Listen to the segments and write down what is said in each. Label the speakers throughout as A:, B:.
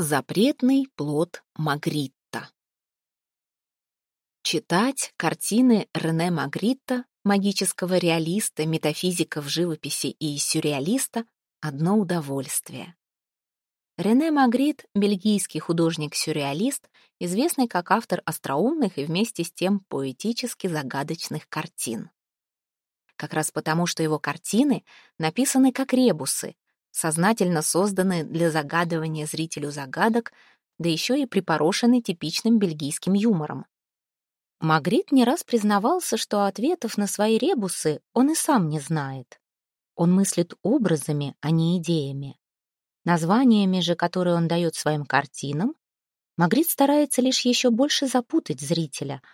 A: Запретный плод Магритта. Читать картины Рене Магритта, магического реалиста, метафизика в живописи и сюрреалиста — одно удовольствие. Рене Магрит — бельгийский художник-сюрреалист, известный как автор остроумных и вместе с тем поэтически загадочных картин. Как раз потому, что его картины написаны как ребусы, сознательно созданы для загадывания зрителю загадок, да еще и припорошены типичным бельгийским юмором. Магрит не раз признавался, что ответов на свои ребусы он и сам не знает. Он мыслит образами, а не идеями. Названиями же, которые он дает своим картинам, Магрит старается лишь еще больше запутать зрителя —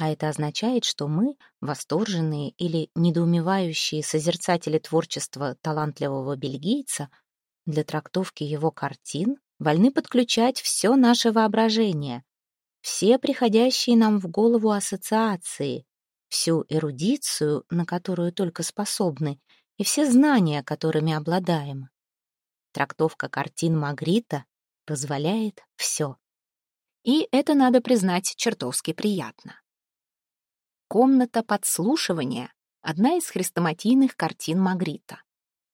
A: а это означает, что мы, восторженные или недоумевающие созерцатели творчества талантливого бельгийца, для трактовки его картин вольны подключать все наше воображение, все приходящие нам в голову ассоциации, всю эрудицию, на которую только способны, и все знания, которыми обладаем. Трактовка картин Магрита позволяет все. И это, надо признать, чертовски приятно. Комната подслушивания — одна из хрестоматийных картин Магрита.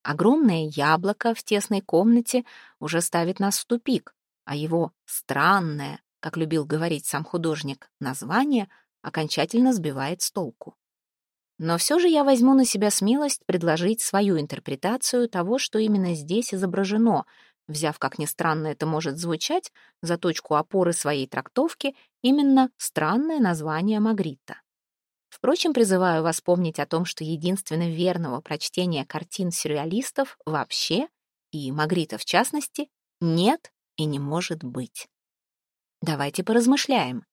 A: Огромное яблоко в тесной комнате уже ставит нас в тупик, а его странное, как любил говорить сам художник, название окончательно сбивает с толку. Но все же я возьму на себя смелость предложить свою интерпретацию того, что именно здесь изображено, взяв, как ни странно это может звучать, за точку опоры своей трактовки именно странное название Магрита. Впрочем, призываю вас помнить о том, что единственно верного прочтения картин сюрреалистов вообще, и Магрита в частности, нет и не может быть. Давайте поразмышляем.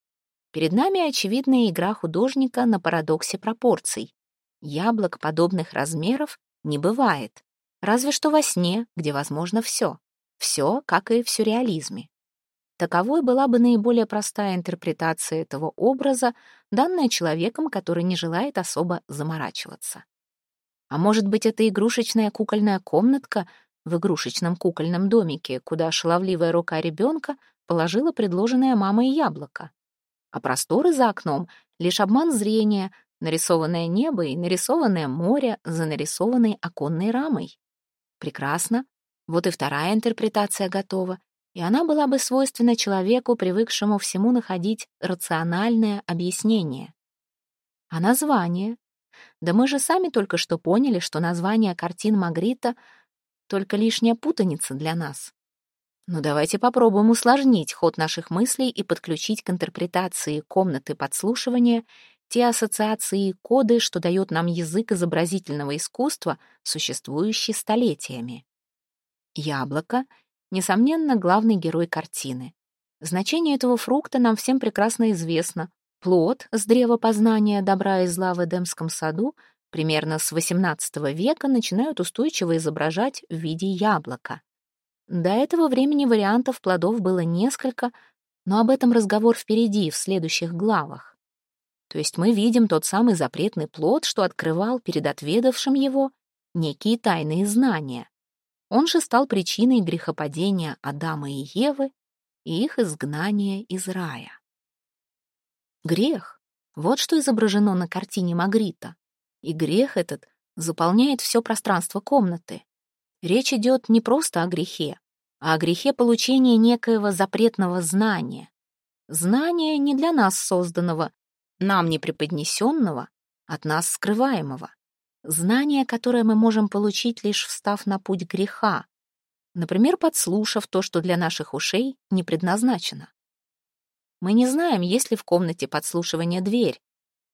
A: Перед нами очевидная игра художника на парадоксе пропорций. Яблок подобных размеров не бывает, разве что во сне, где возможно все. Все, как и в сюрреализме. Таковой была бы наиболее простая интерпретация этого образа, данная человеком, который не желает особо заморачиваться. А может быть, это игрушечная кукольная комнатка в игрушечном кукольном домике, куда шаловливая рука ребенка положила предложенное мамой яблоко. А просторы за окном — лишь обман зрения, нарисованное небо и нарисованное море за нарисованной оконной рамой. Прекрасно. Вот и вторая интерпретация готова и она была бы свойственна человеку, привыкшему всему находить рациональное объяснение. А название? Да мы же сами только что поняли, что название картин Магрита — только лишняя путаница для нас. Но ну, давайте попробуем усложнить ход наших мыслей и подключить к интерпретации комнаты подслушивания те ассоциации и коды, что дает нам язык изобразительного искусства, существующий столетиями. Яблоко — несомненно, главный герой картины. Значение этого фрукта нам всем прекрасно известно. Плод с древа познания добра и зла в Эдемском саду примерно с XVIII века начинают устойчиво изображать в виде яблока. До этого времени вариантов плодов было несколько, но об этом разговор впереди, в следующих главах. То есть мы видим тот самый запретный плод, что открывал перед отведавшим его некие тайные знания. Он же стал причиной грехопадения Адама и Евы и их изгнания из рая. Грех — вот что изображено на картине Магрита. И грех этот заполняет все пространство комнаты. Речь идет не просто о грехе, а о грехе получения некоего запретного знания. Знания не для нас созданного, нам не преподнесенного, от нас скрываемого. Знание, которое мы можем получить, лишь встав на путь греха, например, подслушав то, что для наших ушей не предназначено. Мы не знаем, есть ли в комнате подслушивания дверь.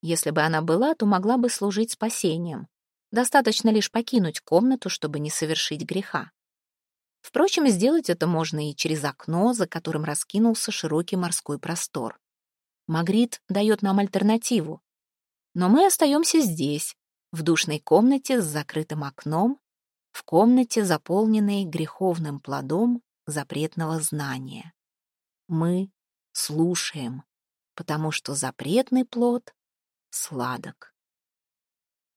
A: Если бы она была, то могла бы служить спасением. Достаточно лишь покинуть комнату, чтобы не совершить греха. Впрочем, сделать это можно и через окно, за которым раскинулся широкий морской простор. Магрит дает нам альтернативу. Но мы остаемся здесь, в душной комнате с закрытым окном, в комнате, заполненной греховным плодом запретного знания. Мы слушаем, потому что запретный плод сладок.